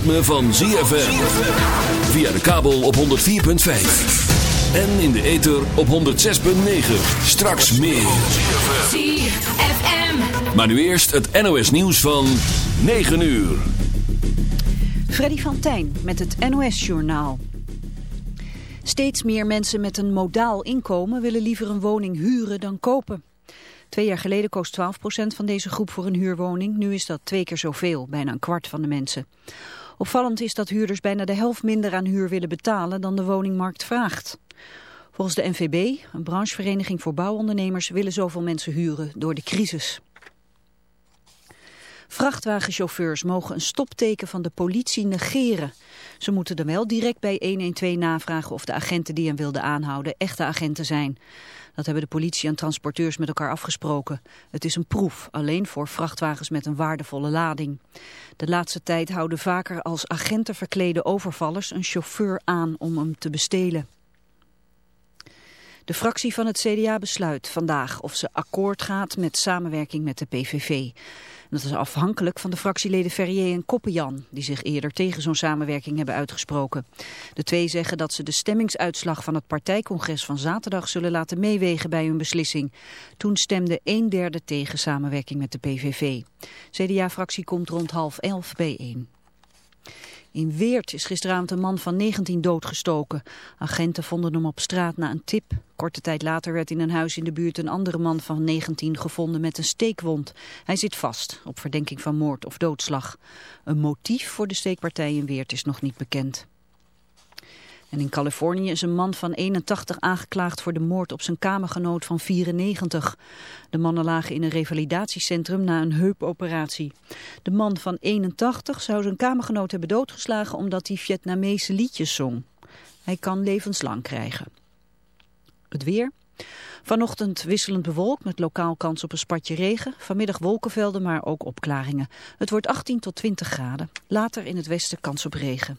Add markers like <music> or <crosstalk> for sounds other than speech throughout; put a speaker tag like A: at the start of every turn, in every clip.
A: ritme van ZFM. Via de kabel op 104.5. En in de ether op 106.9. Straks meer.
B: ZFM.
A: Maar nu eerst het NOS nieuws van 9 uur.
C: Freddy van Tijn met het NOS-journaal. Steeds meer mensen met een modaal inkomen willen liever een woning huren dan kopen. Twee jaar geleden koos 12% van deze groep voor een huurwoning. Nu is dat twee keer zoveel, bijna een kwart van de mensen. Opvallend is dat huurders bijna de helft minder aan huur willen betalen dan de woningmarkt vraagt. Volgens de NVB, een branchevereniging voor bouwondernemers, willen zoveel mensen huren door de crisis. Vrachtwagenchauffeurs mogen een stopteken van de politie negeren. Ze moeten er wel direct bij 112 navragen of de agenten die hem wilden aanhouden echte agenten zijn. Dat hebben de politie en transporteurs met elkaar afgesproken. Het is een proef, alleen voor vrachtwagens met een waardevolle lading. De laatste tijd houden vaker als agenten verklede overvallers een chauffeur aan om hem te bestelen. De fractie van het CDA besluit vandaag of ze akkoord gaat met samenwerking met de PVV. Dat is afhankelijk van de fractieleden Ferrier en Koppenjan, die zich eerder tegen zo'n samenwerking hebben uitgesproken. De twee zeggen dat ze de stemmingsuitslag van het partijcongres van zaterdag zullen laten meewegen bij hun beslissing. Toen stemde een derde tegen samenwerking met de PVV. CDA-fractie komt rond half elf bijeen. In Weert is gisteravond een man van 19 doodgestoken. Agenten vonden hem op straat na een tip. Korte tijd later werd in een huis in de buurt een andere man van 19 gevonden met een steekwond. Hij zit vast op verdenking van moord of doodslag. Een motief voor de steekpartij in Weert is nog niet bekend. En in Californië is een man van 81 aangeklaagd voor de moord op zijn kamergenoot van 94. De mannen lagen in een revalidatiecentrum na een heupoperatie. De man van 81 zou zijn kamergenoot hebben doodgeslagen omdat hij Vietnamese liedjes zong. Hij kan levenslang krijgen. Het weer. Vanochtend wisselend bewolkt met lokaal kans op een spatje regen. Vanmiddag wolkenvelden, maar ook opklaringen. Het wordt 18 tot 20 graden. Later in het westen kans op regen.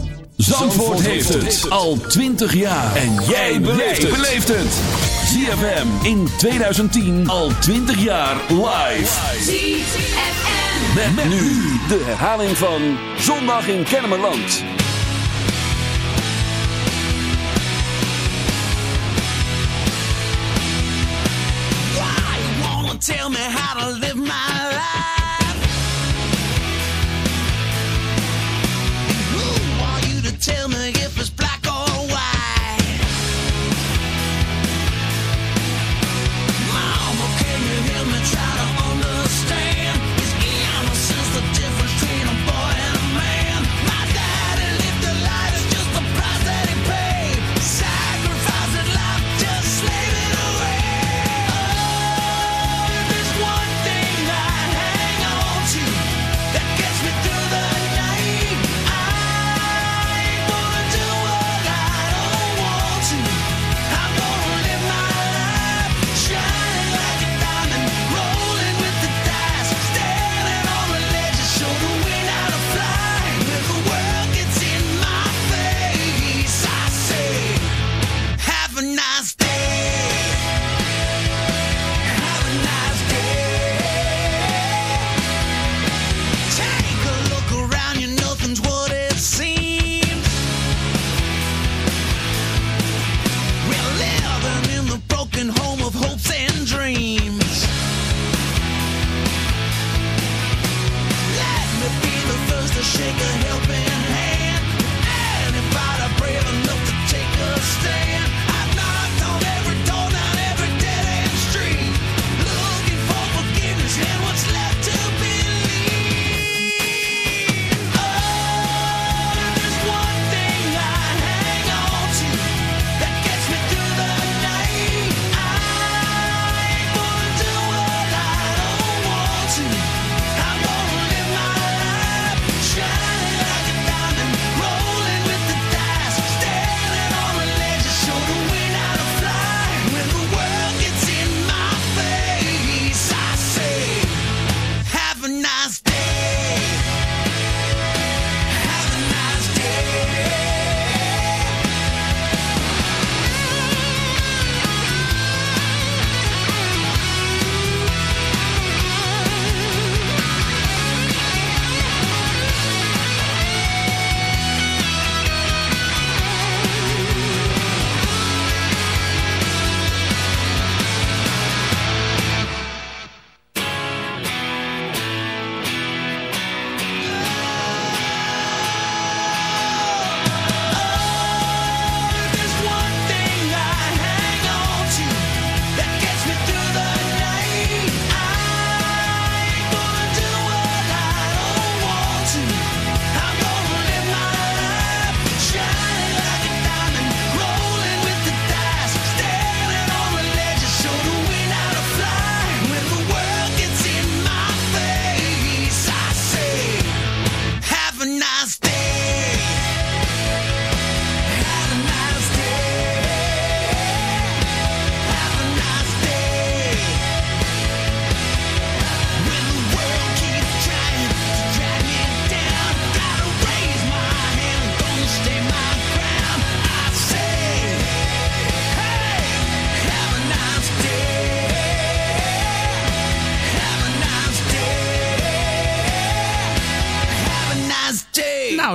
A: Zandvoort heeft het al 20 jaar. En jij beleeft het. ZFM in 2010 al 20 jaar live.
D: ZFM.
A: Met, met nu de herhaling van Zondag in Kennemerland.
E: Why you wanna tell me how to live my life? Tell me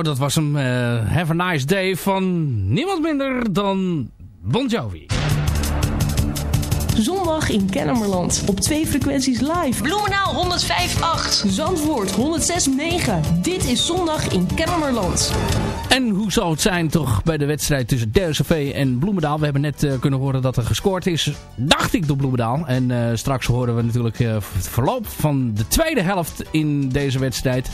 F: dat was hem. Eh, Have a nice day van niemand minder dan Bon Jovi.
G: Zondag in Kennemerland. Op twee frequenties live.
H: Bloemenaal 105.8.
G: Zandvoort 106.9. Dit is Zondag in Kennemerland
F: zou het zijn toch bij de wedstrijd tussen DSV en Bloemendaal. We hebben net eh, kunnen horen dat er gescoord is, dacht ik, door Bloemendaal. En eh, straks horen we natuurlijk eh, het verloop van de tweede helft in deze wedstrijd.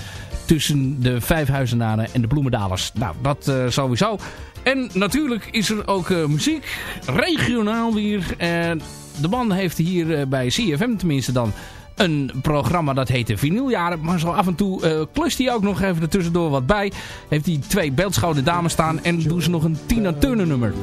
F: Tussen de Vijfhuizenaren en de Bloemendalers. Nou, dat sowieso. En natuurlijk is er ook muziek, regionaal weer. En de man heeft hier bij CFM tenminste dan een programma dat heette Vinyljaren. Maar zo af en toe uh, klust hij ook nog even ertussendoor wat bij. Heeft hij twee beeldschouwde dames staan en doet ze nog een Tina Turner nummer.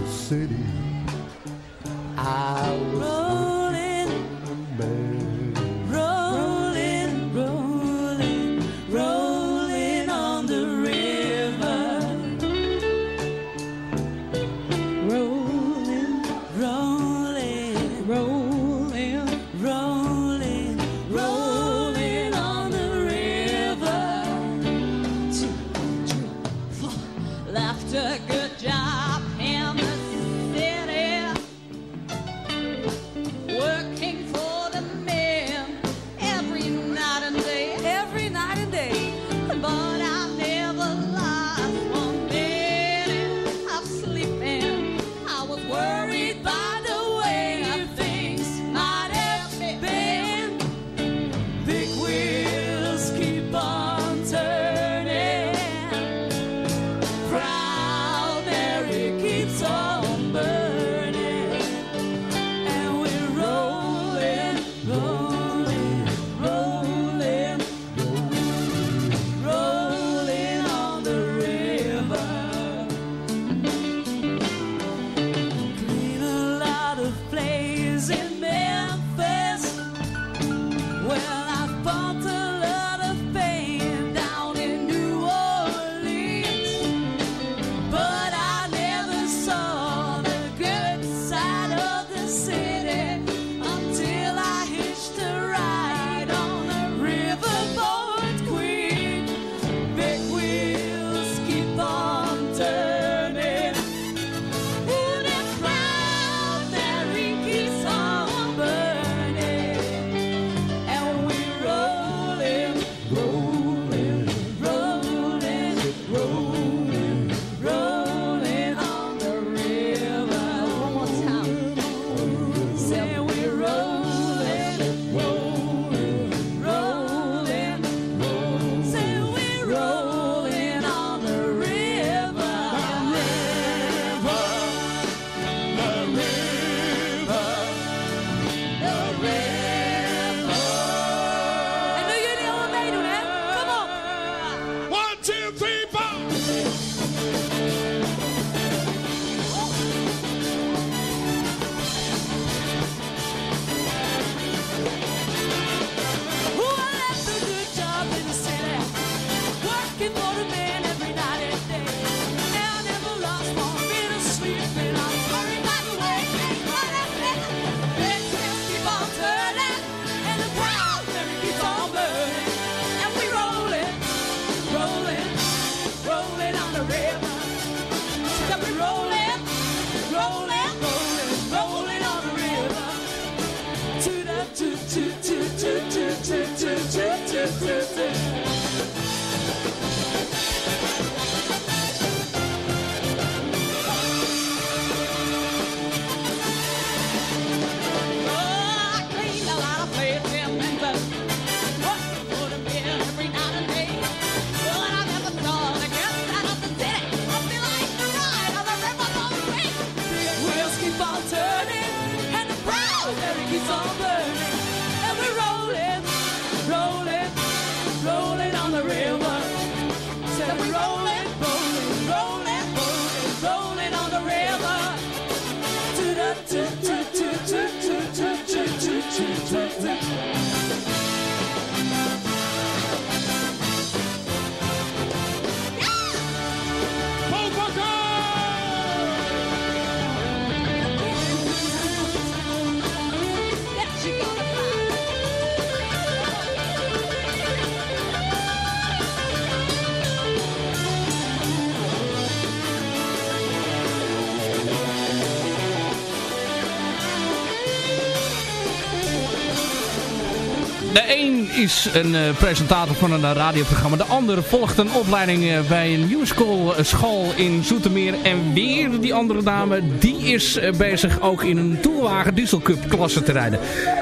I: Is een eh, presentator van een radioprogramma. De ander volgt een opleiding eh, bij een musical eh, school in Zoetermeer. En weer die andere dame, die is bezig ook in een toelwagen Diesel Cup klasse te rijden.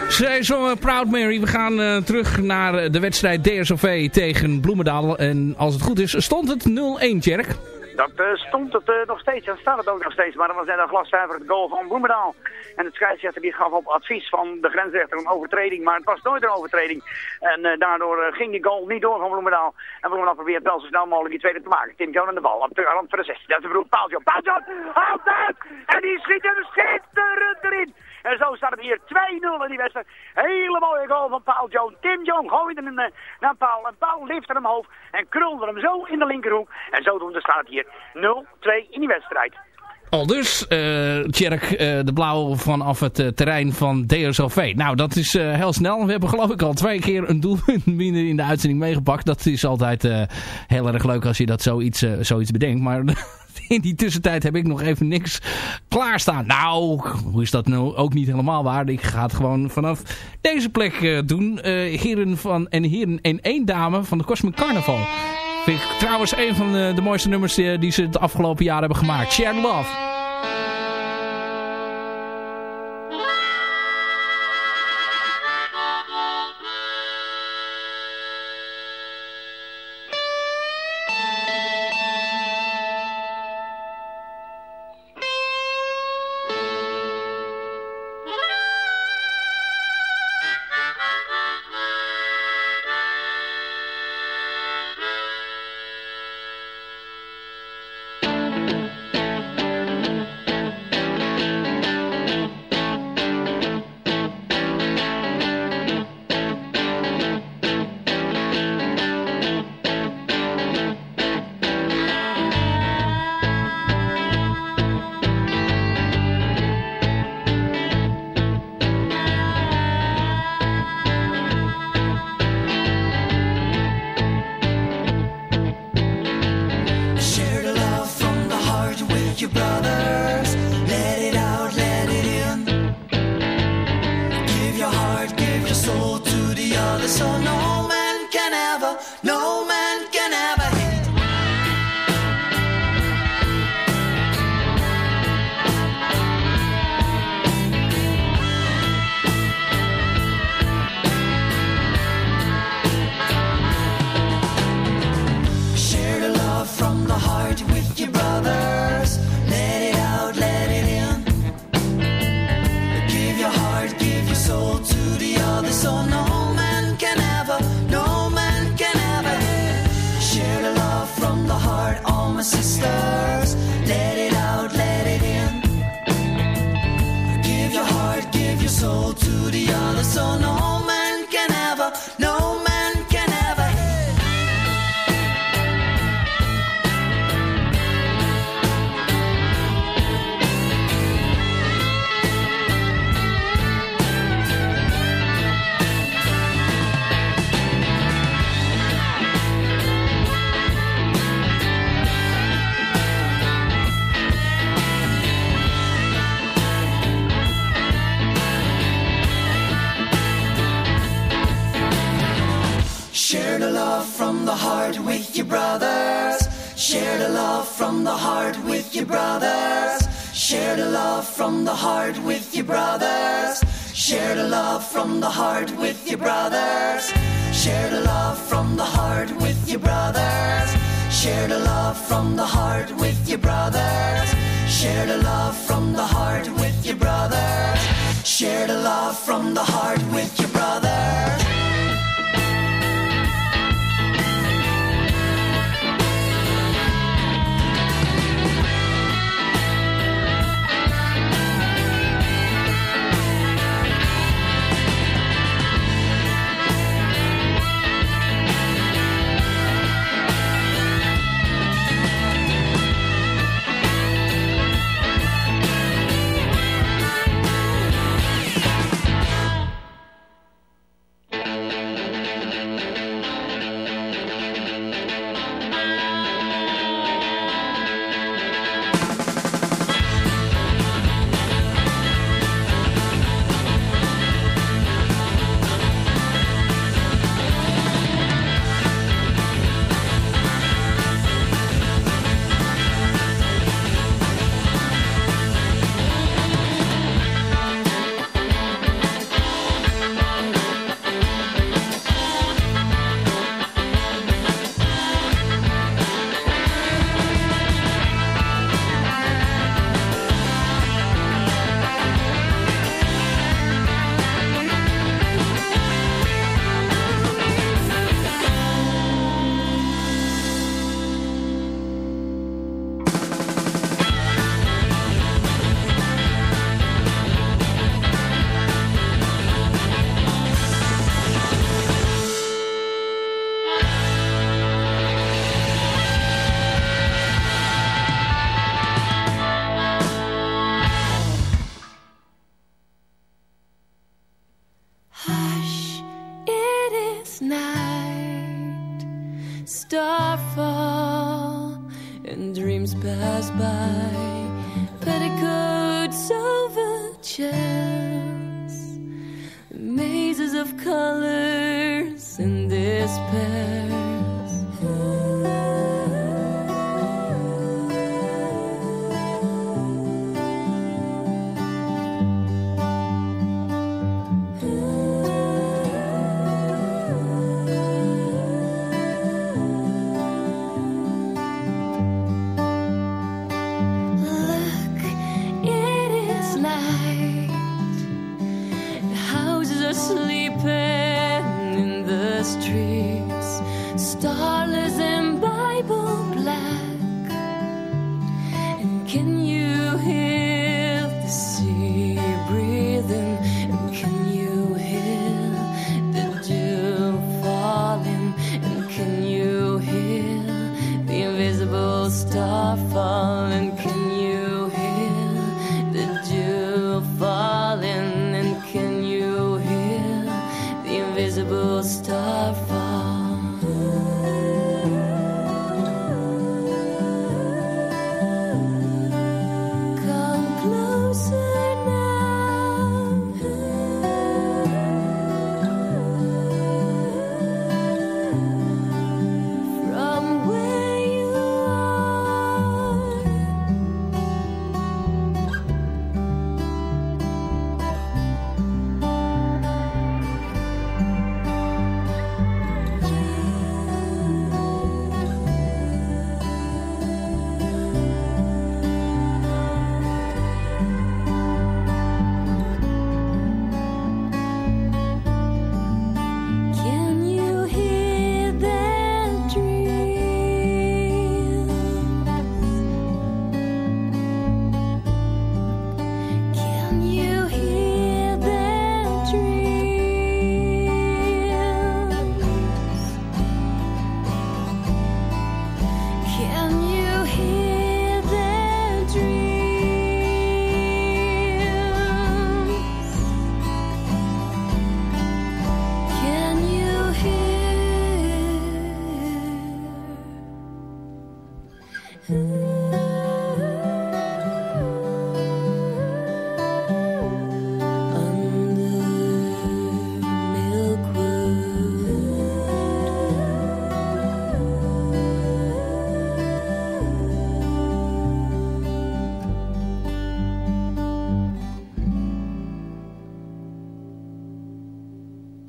I: Zij zongen Proud Mary. We gaan terug naar de wedstrijd DSOV tegen Bloemendaal. En als het goed is, stond het 0-1, Tjerk.
J: Dat eh, stond het eh, nog steeds en staat het ook nog steeds. Maar dat was net een glaszuiver goal van Bloemendaal. En de scheidsrechter die gaf op advies van de grensrechter een overtreding. Maar het was nooit een overtreding. En eh, daardoor ging die goal niet door van Bloemendaal. En Bloemendaal probeert wel zo snel mogelijk die tweede te maken. Tim Jones aan de bal. Op de rand van de 16. Dat is de broer Paaltje. Paaltje het! En die schiet er schitterend erin. En zo staat het hier 2-0 in die wedstrijd. Hele mooie goal van Paul Jones. Tim Jones gooide hem eh, naar Paul. En Paul lifte hem hoog en krulde hem zo in de linkerhoek. En zodoende staat het hier 0-2 in die wedstrijd.
I: Al dus, eh Tjerk, eh, de blauw vanaf het terrein van DSLV. Nou, dat is heel snel. We hebben geloof ik al twee keer een doelpunt <laughs> minder in de uitzending meegepakt. Dat is altijd heel erg leuk als je dat zoiets, zoiets bedenkt. Maar <laughs> in die tussentijd heb ik nog even niks klaarstaan. Nou, hoe is dat nou ook niet helemaal waar? Ik ga het gewoon vanaf deze plek eh, doen. Eh, heren van, en heren en één dame van de Cosmic Carnival. Vind ik trouwens een van de, de mooiste nummers die, die ze het afgelopen jaar hebben gemaakt. Share Love.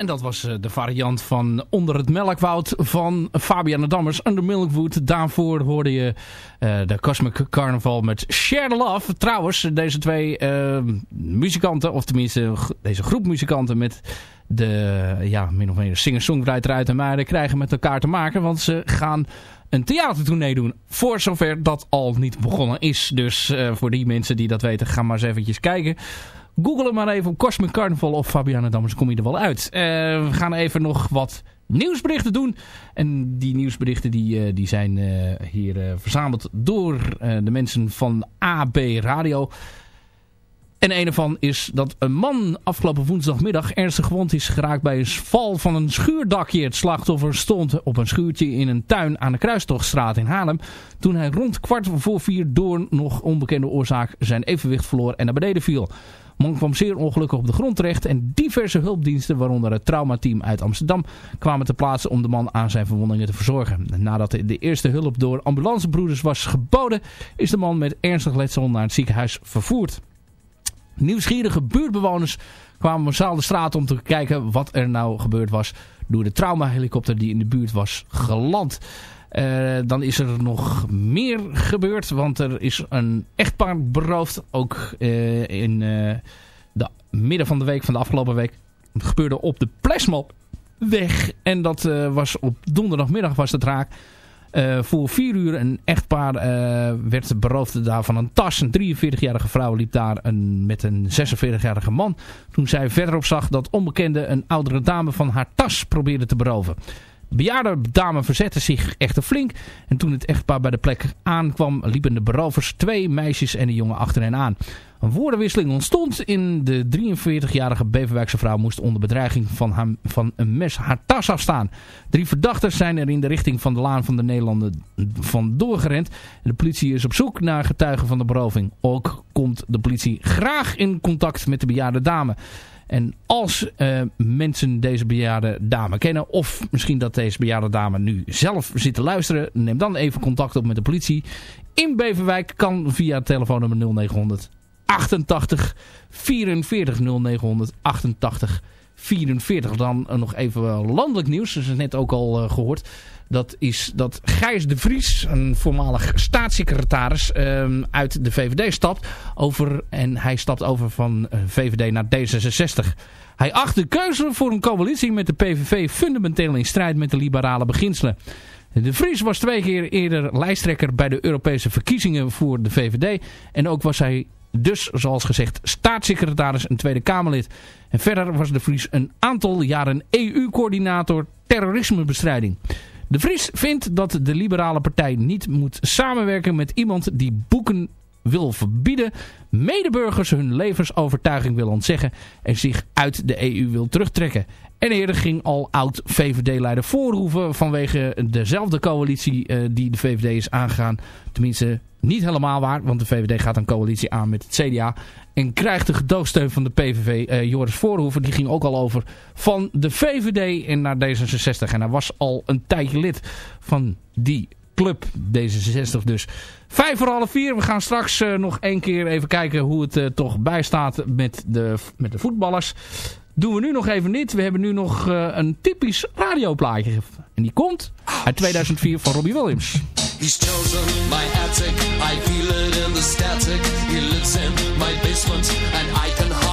F: Dat was eh, de variant van Onder het Melkwoud van Fabiana Dammers. Under Milkwood. Daarvoor hoorde je eh, de Cosmic Carnival met Share the Love. Trouwens, deze twee eh, muzikanten, of tenminste deze groep muzikanten met de ja, min of meer singer-songwriter uit de Muiden krijgen met elkaar te maken. Want ze gaan een theatertournee doen. Voor zover dat al niet begonnen is. Dus voor die mensen die dat weten, ga maar eens eventjes kijken. Google hem maar even op Cosmic Carnival of Fabiana Dammers, kom je er wel uit. Eh, we gaan even nog wat nieuwsberichten doen. En die nieuwsberichten die, eh, die zijn eh, hier verzameld door de mensen van AB Radio. En een ervan is dat een man afgelopen woensdagmiddag ernstig gewond is geraakt bij een val van een schuurdakje. Het slachtoffer stond op een schuurtje in een tuin aan de Kruistochtstraat in Haarlem. Toen hij rond kwart voor vier door nog onbekende oorzaak zijn evenwicht verloor en naar beneden viel. Man kwam zeer ongelukkig op de grond terecht en diverse hulpdiensten, waaronder het traumateam uit Amsterdam, kwamen te plaatsen om de man aan zijn verwondingen te verzorgen. Nadat de eerste hulp door ambulancebroeders was geboden, is de man met ernstig letsel naar het ziekenhuis vervoerd. Nieuwsgierige buurtbewoners kwamen massaal de straat om te kijken wat er nou gebeurd was door de traumahelikopter die in de buurt was geland. Eh, dan is er nog meer gebeurd, want er is een echtpaar beroofd. Ook eh, in eh, de midden van de week, van de afgelopen week. Gebeurde op de Plesmalweg. En dat was op donderdagmiddag was het raak. Eh, voor vier uur een echtpaar eh, werd beroofd daar van een tas. Een 43-jarige vrouw liep daar een, met een 46-jarige man. Toen zij verderop zag dat onbekende een oudere dame van haar tas probeerde te beroven. Bejaarde dame verzette zich echter flink. En toen het echtpaar bij de plek aankwam, liepen de berovers twee meisjes en een jongen achter hen aan. Een woordenwisseling ontstond. In de 43-jarige Beverwijkse vrouw moest onder bedreiging van, haar, van een mes haar tas afstaan. Drie verdachten zijn er in de richting van de Laan van de Nederlanden vandoor gerend. De politie is op zoek naar getuigen van de beroving. Ook komt de politie graag in contact met de bejaarde dame. En als uh, mensen deze bejaarde dame kennen, of misschien dat deze bejaarde dame nu zelf zit te luisteren, neem dan even contact op met de politie. In Beverwijk kan via telefoonnummer 0900 88 44 0900 88 44. Dan uh, nog even landelijk nieuws, dat is net ook al uh, gehoord. Dat is dat Gijs de Vries, een voormalig staatssecretaris um, uit de VVD stapt. Over, en hij stapt over van uh, VVD naar D66. Hij acht de keuze voor een coalitie met de PVV fundamenteel in strijd met de liberale beginselen. De Vries was twee keer eerder lijsttrekker bij de Europese verkiezingen voor de VVD. En ook was hij dus, zoals gezegd, staatssecretaris en Tweede Kamerlid. En verder was de Vries een aantal jaren EU-coördinator terrorismebestrijding. De Vries vindt dat de liberale partij niet moet samenwerken met iemand die boeken wil verbieden, medeburgers hun levensovertuiging wil ontzeggen en zich uit de EU wil terugtrekken. En eerder ging al oud-VVD-leider Voorhoeven vanwege dezelfde coalitie uh, die de VVD is aangegaan. Tenminste, niet helemaal waar, want de VVD gaat een coalitie aan met het CDA. En krijgt de gedoogsteun van de PVV. Uh, Joris Voorhoeven, die ging ook al over van de VVD en naar D66. En hij was al een tijdje lid van die club, D66 dus. Vijf voor half vier. We gaan straks uh, nog één keer even kijken hoe het uh, toch bijstaat met de, met de voetballers. Doen we nu nog even niet. We hebben nu nog een typisch radioplaatje. En die komt uit 2004 van Robbie Williams.
E: He's chosen my attic, I feel it in the static. He lives in my basement and I can hardly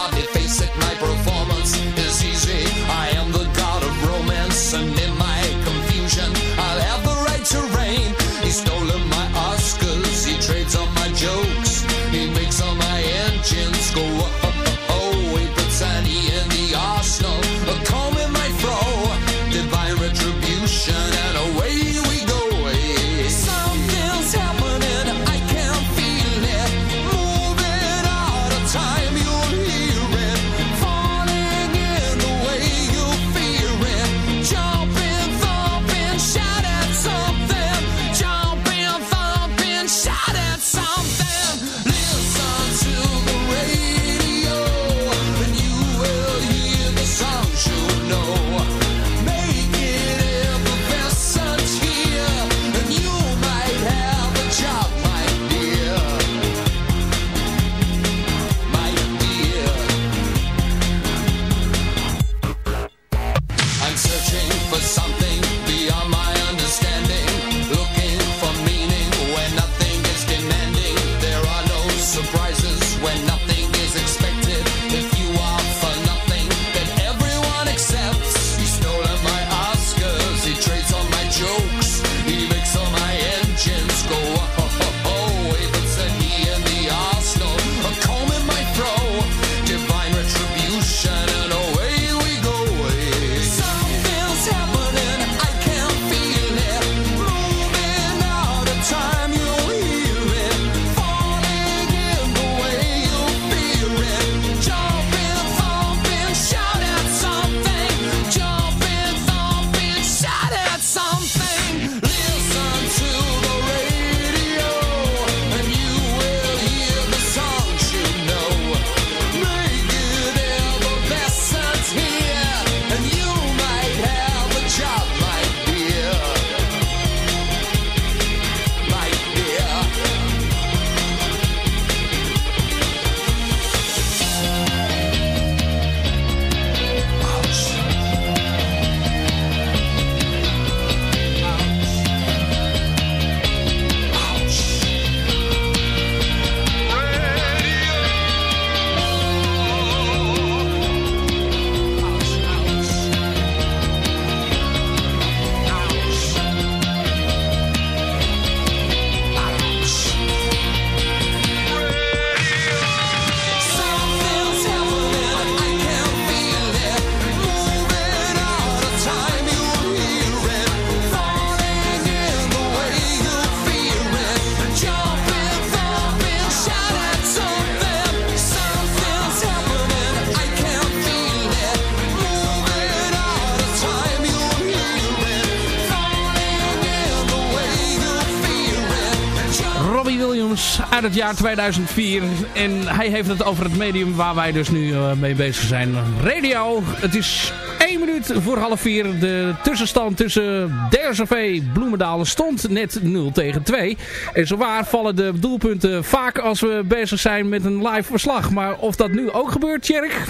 F: uit het jaar 2004. En hij heeft het over het medium waar wij dus nu eh, mee bezig zijn. Radio. Het is 1 minuut voor half 4. De tussenstand tussen DRZV Bloemendaal stond net 0 tegen 2. En zowaar vallen de doelpunten vaak als we bezig zijn met een live verslag. Maar of dat nu ook gebeurt, Tjerk?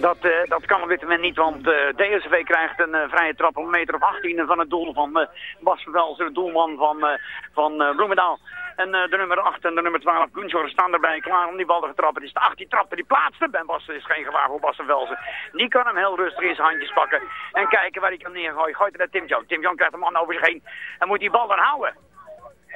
J: Dat, eh, dat kan op dit moment niet, want eh DSV krijgt een vrije trap op een meter of 18 van het doel van Bas Vervelsen, de doelman van, van Bloemendaal. En eh, de nummer 8 en de nummer 12, Gunjor, staan erbij klaar om die bal te trappen. Het is de 18 trapte die plaatste. Ben Bas is geen gevaar voor Bas Vervelsen. Die kan hem heel rustig in zijn handjes pakken en kijken waar hij kan neergooien. Gooit er naar Tim John. Tim John krijgt een man over zich heen en moet die bal dan houden.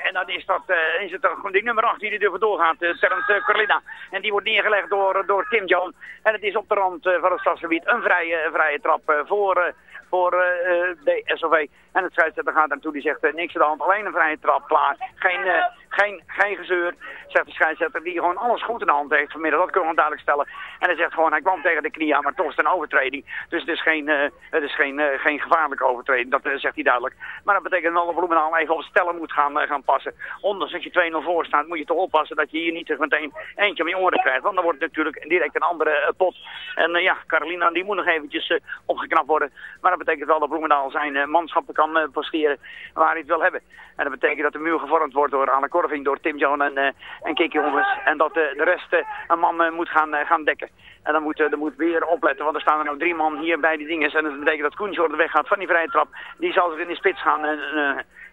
J: En dan is, dat, eh, is het gewoon die nummer 8 die er vandoor gaat, uh, Terrence uh, Carlina. En die wordt neergelegd door, door Tim Jones. En het is op de rand eh, van het stadsgebied een vrije, een vrije trap eh, voor, eh, voor eh, eh, de SOV. En het scheidsrechter gaat naartoe, die zegt eh, niks aan de hand, alleen een vrije trap, klaar. Geen, eh, geen, geen gezeur, zegt de scheidsrechter, die gewoon alles goed in de hand heeft vanmiddag. Dat kunnen we duidelijk stellen. En hij zegt gewoon, hij kwam tegen de knie aan, maar toch is het een overtreding. Dus het is geen, eh, het is geen, eh, geen gevaarlijke overtreding, dat eh, zegt hij duidelijk. Maar dat betekent dat Bloemendaal even op stellen moet gaan, gaan passen. Ondanks dat je 2-0 voor staat, moet je toch oppassen dat je hier niet meteen eentje om je oren krijgt. Want dan wordt het natuurlijk direct een andere pot. En ja, Carolina die moet nog eventjes opgeknapt worden. Maar dat betekent wel dat Bloemendaal zijn manschappen kan posteren waar hij het wil hebben. En dat betekent dat de muur gevormd wordt door Anne Door Tim John en, eh en Kiki Hommers. En dat eh, de rest eh, een man moet gaan, gaan dekken. En dan moet, dan moet weer opletten, want er staan er nog drie man hier bij die dingen. En dat betekent dat Koensjord de weg gaat van die vrije trap. Die zal zich in de spits gaan,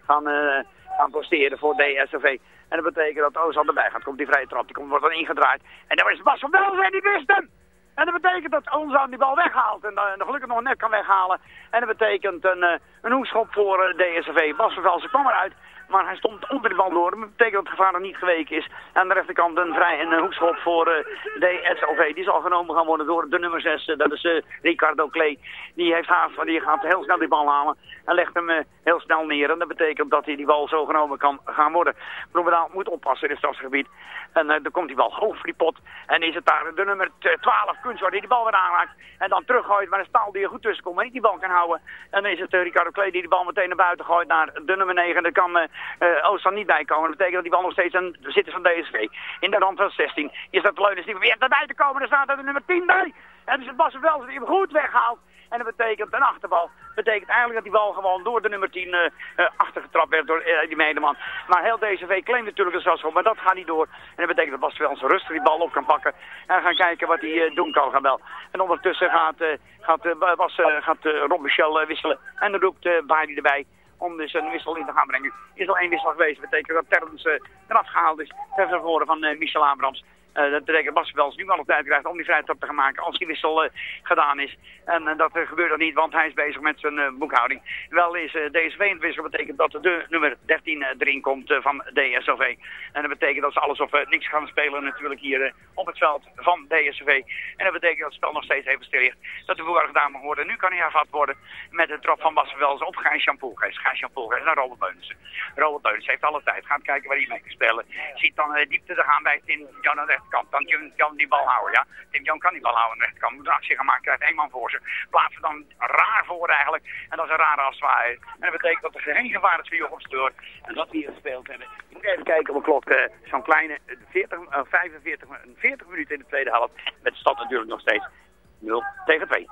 J: gaan, gaan posteren voor DSV. En dat betekent dat Ozan erbij gaat. Komt die vrije trap, die komt, wordt dan ingedraaid. En dan is Bas van Welzen en die wist! En dat betekent dat Ozan die bal weghaalt en, uh, gelukkig nog net kan weghalen. En dat betekent een, uh, een hoekschop voor uh, DSV. Bas van Velsen kwam eruit, maar hij stond onder de bal door. Dat betekent dat het gevaar nog niet geweken is. Aan de rechterkant een vrij een hoekschop voor uh, DSOV. Die zal genomen gaan worden door de nummer 6. dat is uh, Ricardo Klee. Die heeft haast, die gaat heel snel die bal halen. En legt hem heel snel neer. En dat betekent dat hij die bal zo genomen kan gaan worden. Bloemendaal moet oppassen in het stadsgebied. En dan komt die bal over die pot. En is het daar de nummer 12 Kunstwaard die die bal weer aanraakt. En dan teruggooit, maar een staal die er goed tussen komt. Maar niet die bal kan houden. En dan is het Ricardo Klee die die bal meteen naar buiten gooit naar de nummer 9. En daar kan uh, Oostan niet bij komen. Dat betekent dat die bal nog steeds een zit is van DSV. In de rand van 16. Hier staat de Leunens die probeert erbij te komen. Er staat er de nummer 10 bij. En dus het Bas wel die hem goed weghaalt. En dat betekent een achterbal. betekent eigenlijk dat die bal gewoon door de nummer 10 uh, uh, achtergetrapt werd door die medeman. Maar heel DCV claimt natuurlijk de strafschop, maar dat gaat niet door. En dat betekent dat Bas Velens rustig die bal op kan pakken. En gaan kijken wat hij doen kan gaan wel. En ondertussen gaat, gaat, Bas, gaat Rob Michel wisselen. En dan roept Baardi erbij om dus een wissel in te gaan brengen. Is al één wissel geweest. Dat betekent dat Terrence uh, eraf gehaald is. Ter vervoren van uh, Michel Abrams. Uh, dat betekent dat Wels nu al op tijd krijgt om die vrije trap te gaan maken als die wissel uh, gedaan is. En uh, dat gebeurt nog niet, want hij is bezig met zijn boekhouding. Wel is deze wissel betekent dat de nummer 13 erin komt van DSOV. En dat betekent dat ze alles of niks gaan spelen natuurlijk hier op het veld van DSOV. En dat betekent dat het spel nog steeds even stil ligt. Dat de boekhouding gedaan mag. Nu kan hij hervat worden met de trap van Bas op Gijs Jampoelgeest. Gijs Jampoelgeest naar Robert Beunissen. Robert Beunissen heeft alle tijd. Gaat kijken waar hij mee kan spelen. Ziet dan diepte te gaan bij Tim Jan de rechterkant. Dan Tim Jan die bal houden, ja. Tim Jan kan die bal houden aan de een actie maken, krijgt één man voor ze. Plaatsen dan raar voor eigenlijk. En dat is een rare afzwaaier. En dat betekent dat er geen gevaar is voor Jochem. En dat we hier gespeeld hebben. Moet even kijken op de klok. Uh, Zo'n kleine 40, uh, 45, 40 minuten in de tweede helft. Met stand natuurlijk nog steeds 0 tegen 2.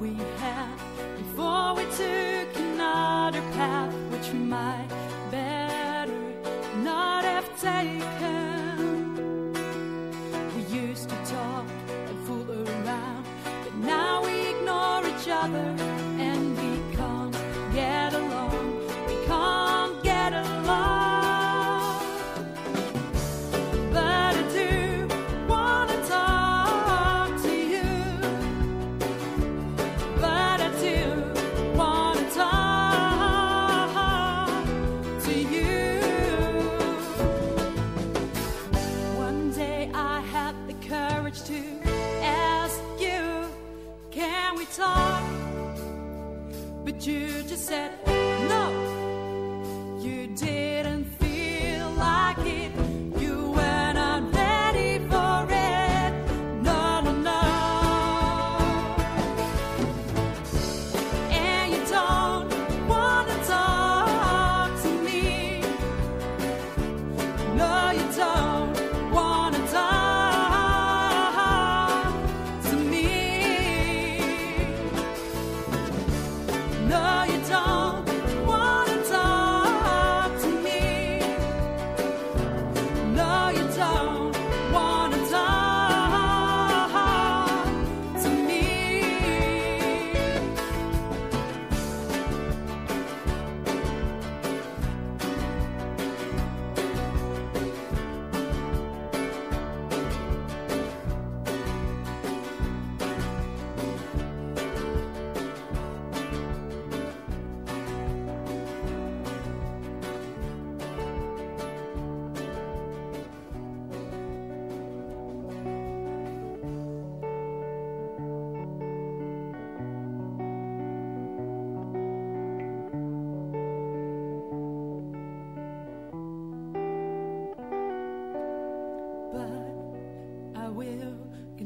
K: we have.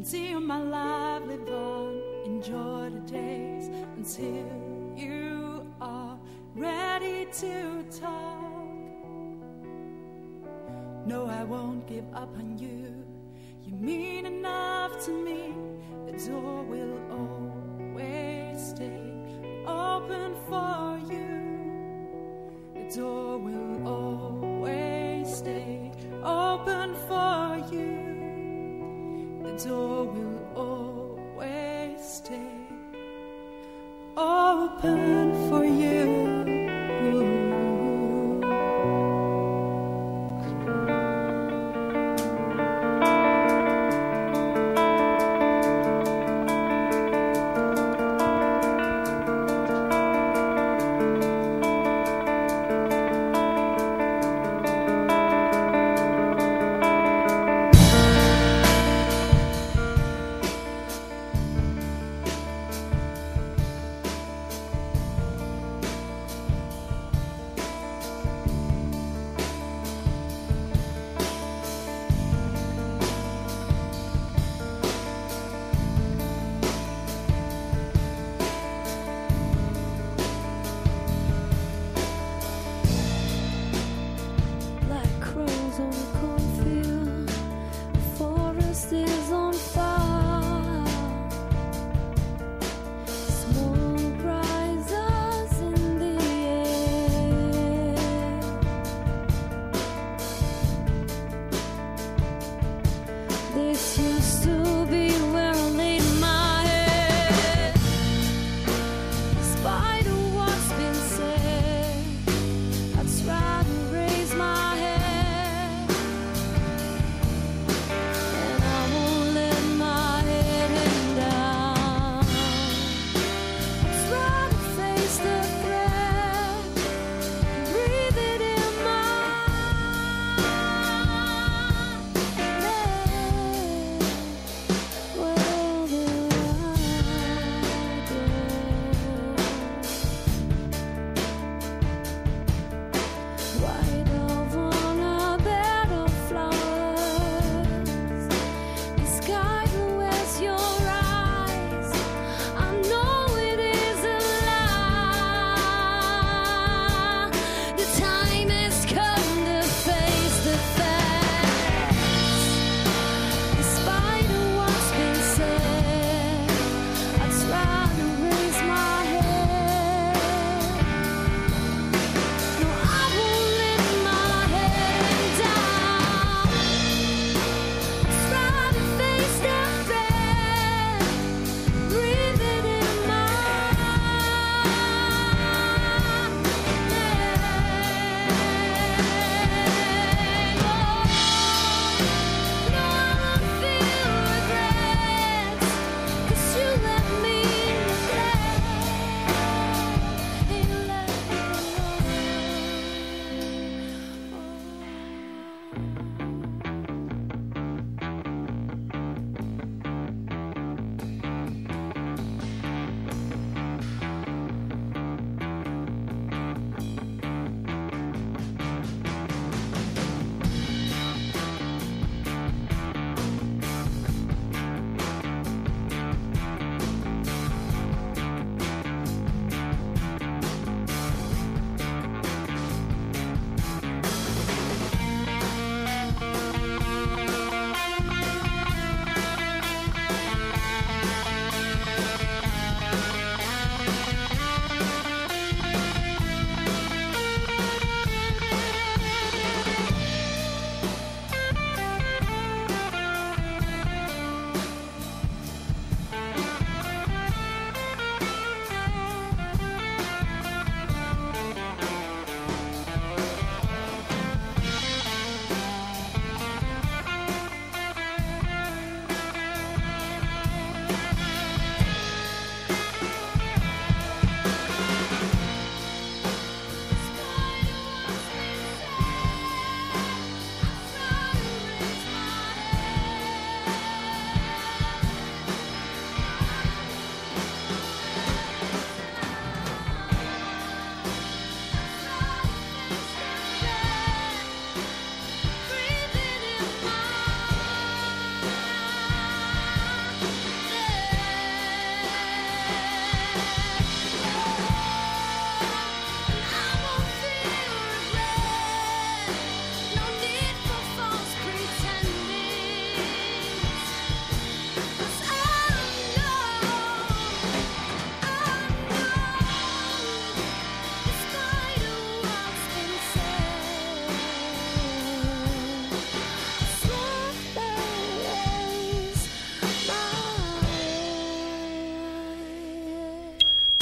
K: See my life live on, enjoy the days until you are ready to talk. No, I won't give up on you. You mean enough to me. Adore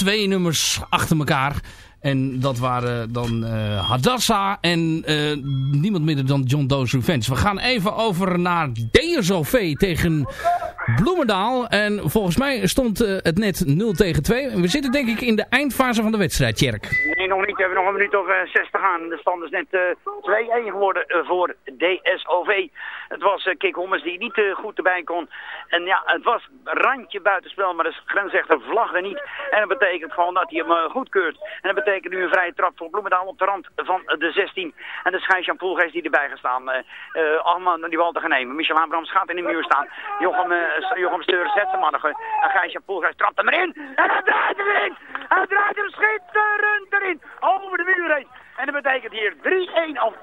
F: twee nummers achter elkaar. En dat waren dan eh Hadassa en eh, niemand minder dan John Doe's Revenge. We gaan even over naar DSOV tegen Bloemendaal. En volgens mij stond eh, het net 0 tegen 2. En we zitten denk ik in de eindfase van de wedstrijd, Tjerk.
J: Nee, nog niet. We hebben nog een minuut of eh, zes te gaan. De stand is net eh 2-1 geworden voor DSOV. Het was eh, Kik Hommers die niet eh, goed erbij kon. En ja, het was randje buitenspel, maar de grensrechter vlagde niet. En dat betekent gewoon dat hij hem eh, goedkeurt. En dat betekent nu een vrije trap voor Bloemendaal op de rand van de 16. En de scheidsjan Poelgeest die erbij gaat staan. eh, allemaal die bal te gaan nemen. Michel Abrams gaat in de muur staan. Jochem, eh, Jochem Steur zet hem mannige. En Gijsjan Poelgeest trapt hem erin. En hij draait hem in. Hij draait hem schitterend erin. Over de muur heen. En dat betekent hier 3-1 of 1-3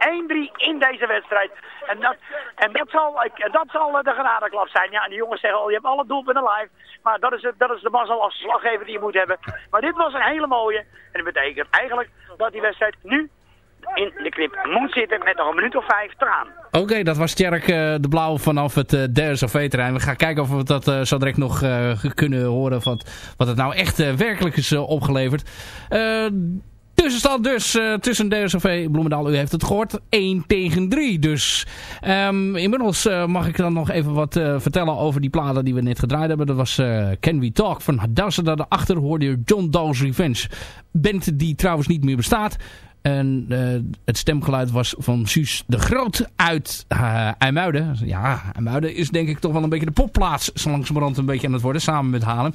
J: in deze wedstrijd. En dat, en dat zal, dat zal eh, de genadeklap zijn. Ja, en de jongens zeggen al, je hebt alle doelpunten live. Maar dat is, het, dat is de mazzel als slaggever die je moet hebben. Maar dit was een hele mooie. En dat betekent eigenlijk dat die wedstrijd nu in de clip moet zitten met nog een minuut of vijf te gaan.
F: Oké, dat was Tjerk eh, de Blauw vanaf het uh, DSOV-terrein. We gaan kijken of we dat eh, zo direct nog eh, kunnen horen. Wat, wat het nou echt eh, werkelijk is eh, opgeleverd. Tussenstand dus eh, tussen DSOV Bloemendaal. U heeft het gehoord. 1 tegen 3. Dus ehm, inmiddels eh, mag ik dan nog even wat eh, vertellen over die platen die we net gedraaid hebben. Dat was Can We Talk van Hadassah. Daarachter hoorde je John Doe's Revenge. Band die trouwens niet meer bestaat. En het stemgeluid was van Suus de Groot uit uh, IJmuiden. Ja, IJmuiden is denk ik toch wel een beetje de popplaats. Zo langzamerhand een beetje aan het worden, samen met Haarlem.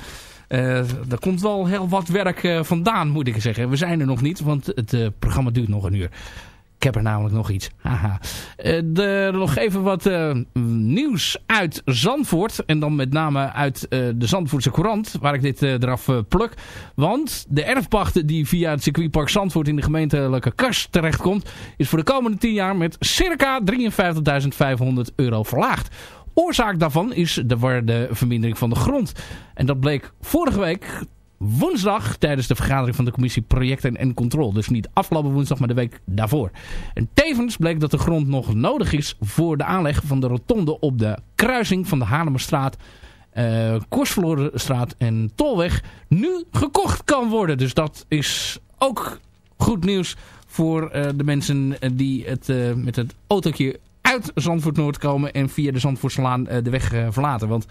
F: Uh, er komt wel heel wat werk uh, vandaan, moet ik zeggen. We zijn er nog niet, want het uh, programma duurt nog een uur. Ik heb er namelijk nog iets. Haha. Uh, de, nog even wat uh, nieuws uit Zandvoort. En dan met name uit uh, de Zandvoortse Courant. Waar ik dit eraf pluk. Want de erfpacht die via het circuitpark Zandvoort in de gemeentelijke kas terechtkomt. Is voor de komende 10 jaar met circa 53.500 euro verlaagd. Oorzaak daarvan is de, de vermindering van de grond. En dat bleek vorige week woensdag tijdens de vergadering van de commissie Projecten en Controle. Dus niet afgelopen woensdag, maar de week daarvoor. En tevens bleek dat de grond nog nodig is voor de aanleg van de rotonde op de kruising van de Haarlemmerstraat, Korsverlorenstraat en Tolweg nu gekocht kan worden. Dus dat is ook goed nieuws voor uh, de mensen die het uh, met het autootje uit Zandvoort Noord komen en via de Zandvoortslaan de weg verlaten. Want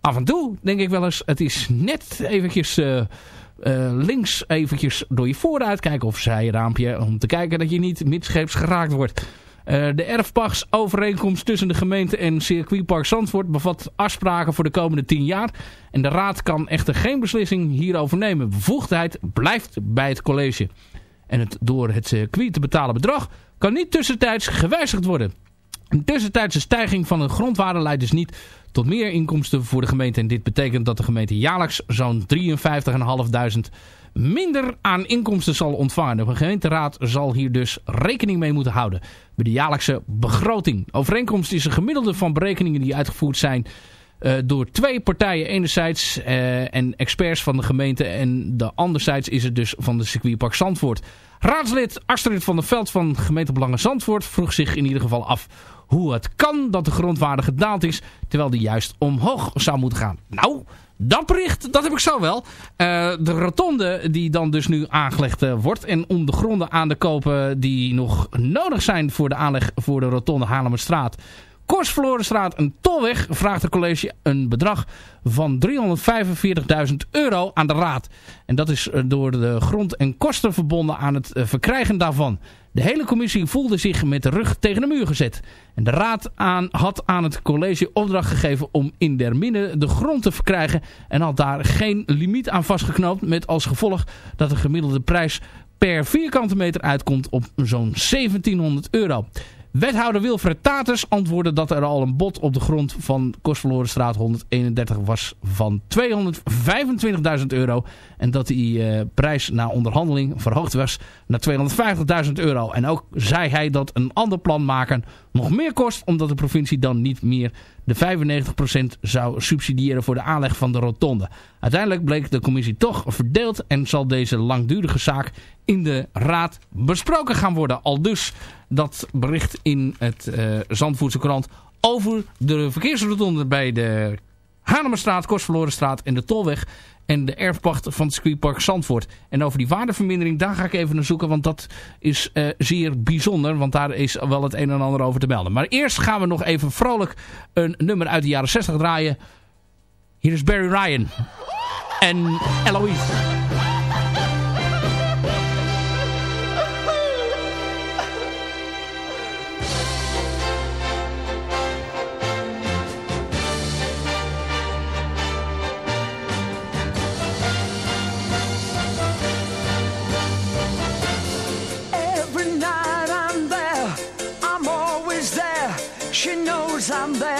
F: af en toe denk ik wel eens, het is net eventjes uh, links eventjes door je vooruit kijken of zijraampje om te kijken dat je niet midscheeps geraakt wordt. Uh, de erfpachtsovereenkomst tussen de gemeente en circuitpark Zandvoort bevat afspraken voor de komende 10 jaar. En de raad kan echter geen beslissing hierover nemen. Bevoegdheid blijft bij het college. En het door het circuit te betalen bedrag kan niet tussentijds gewijzigd worden. Een tussentijdse stijging van de grondwaarde leidt dus niet tot meer inkomsten voor de gemeente. En dit betekent dat de gemeente jaarlijks zo'n 53.500 minder aan inkomsten zal ontvangen. De gemeenteraad zal hier dus rekening mee moeten houden bij de jaarlijkse begroting. Overeenkomst is een gemiddelde van berekeningen die uitgevoerd zijn uh, door twee partijen. Enerzijds uh, en experts van de gemeente en de anderzijds is het dus van de circuitpark Zandvoort. Raadslid Astrid van der Veld van gemeentebelangen Zandvoort vroeg zich in ieder geval af hoe het kan dat de grondwaarde gedaald is, terwijl die juist omhoog zou moeten gaan. Nou, dat bericht, dat heb ik zo wel. Uh, de rotonde die dan dus nu aangelegd wordt en om de gronden aan te kopen die nog nodig zijn voor de aanleg voor de rotonde Haarlemmerstraat, Korsverlorenstraat en Tolweg vraagt het college een bedrag van 345.000 euro aan de raad. En dat is door de grond en kosten verbonden aan het verkrijgen daarvan. De hele commissie voelde zich met de rug tegen de muur gezet. En de raad aan, had aan het college opdracht gegeven om in der minne de grond te verkrijgen. En had daar geen limiet aan vastgeknoopt. Met als gevolg dat de gemiddelde prijs per vierkante meter uitkomt op zo'n 1700 euro. Wethouder Wilfred Taters antwoordde dat er al een bod op de grond van Kostverlorenstraat 131 was van 225.000 euro. En dat die uh, prijs na onderhandeling verhoogd was naar 250.000 euro. En ook zei hij dat een ander plan maken nog meer kost, omdat de provincie dan niet meer de 95% zou subsidiëren voor de aanleg van de rotonde. Uiteindelijk bleek de commissie toch verdeeld en zal deze langdurige zaak in de raad besproken gaan worden. Al dus dat bericht in het uh, Zandvoortse krant over de verkeersrotonde bij de Hanemerstraat, Kostverlorenstraat en de Tolweg. En de erfpacht van het circuitpark Zandvoort. En over die waardevermindering, daar ga ik even naar zoeken. Want dat is eh, zeer bijzonder. Want daar is wel het een en ander over te melden. Maar eerst gaan we nog even vrolijk een nummer uit de jaren 60 draaien. Hier is Barry Ryan. En Eloise.
I: I'm someday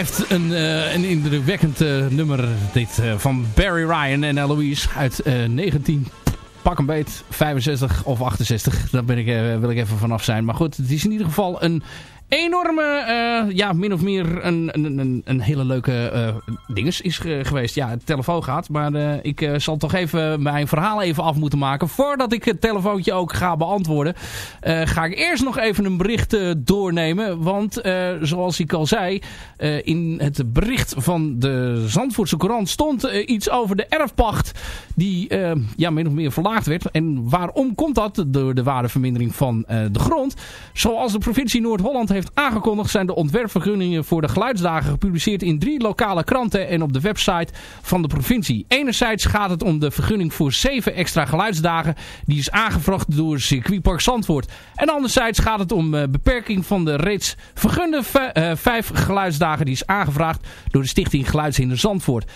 F: Blijft een, eh, een indrukwekkend eh, nummer dit eh, van Barry Ryan en Eloise uit eh, 19 pak een beet 65 of 68. Daar ben ik, wil ik even vanaf zijn. Maar goed, het is in ieder geval een enorme, eh, ja, min of meer een, een, een, hele leuke eh dinges is ge- geweest. Ja, het telefoon gaat, maar eh, ik zal toch even mijn verhaal even af moeten maken. Voordat ik het telefoontje ook ga beantwoorden, ga ik eerst nog even een bericht doornemen. Want zoals ik al zei, in het bericht van de Zandvoortse Courant stond iets over de erfpacht die ja, min of meer verlaagd werd. En waarom komt dat? Door de waardevermindering van de grond. Zoals de provincie Noord-Holland heeft aangekondigd zijn de ontwerpvergunningen voor de geluidsdagen gepubliceerd in drie lokale kranten en op de website van de provincie. Enerzijds gaat het om de vergunning voor zeven extra geluidsdagen die is aangevraagd door circuitpark Zandvoort. En anderzijds gaat het om eh, beperking van de reeds vergunde eh, vijf geluidsdagen die is aangevraagd door de stichting Geluidshinder Zandvoort.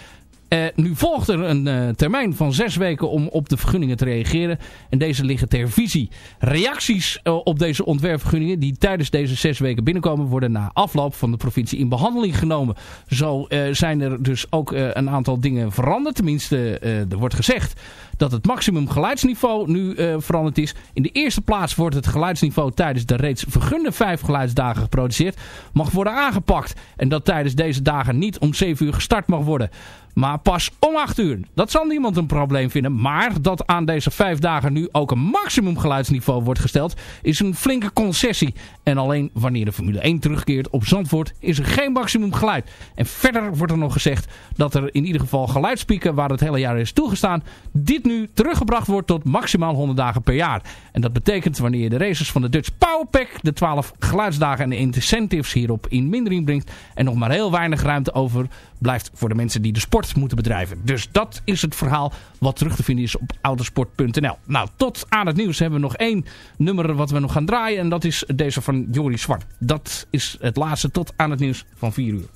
F: Eh, nu volgt er een eh, termijn van zes weken om op de vergunningen te reageren. En deze liggen ter visie. Reacties eh, op deze ontwerpvergunningen die tijdens deze zes weken binnenkomen... worden na afloop van de provincie in behandeling genomen. Zo zijn er dus ook een aantal dingen veranderd. Tenminste, er wordt gezegd dat het maximum geluidsniveau nu veranderd is. In de eerste plaats wordt het geluidsniveau tijdens de reeds vergunde vijf geluidsdagen geproduceerd. Mag worden aangepakt. En dat tijdens deze dagen niet om 7 uur gestart mag worden. Maar pas om 8 uur. Dat zal niemand een probleem vinden. Maar dat aan deze vijf dagen nu ook een maximum geluidsniveau wordt gesteld... is een flinke concessie. En alleen wanneer de Formule 1 terugkeert op Zandvoort... is er geen maximum geluid. En verder wordt er nog gezegd dat er in ieder geval geluidspieken... waar het hele jaar is toegestaan... dit nu teruggebracht wordt tot maximaal 100 dagen per jaar. En dat betekent wanneer de races van de Dutch Powerpack... de 12 geluidsdagen en de incentives hierop in mindering brengt... en nog maar heel weinig ruimte over blijft voor de mensen die de sport moeten bedrijven. Dus dat is het verhaal wat terug te vinden is op autosport.nl. Nou, tot aan het nieuws hebben we nog één nummer wat we nog gaan draaien. En dat is deze van Joris Zwart. Dat is het laatste tot aan het nieuws van 4 uur.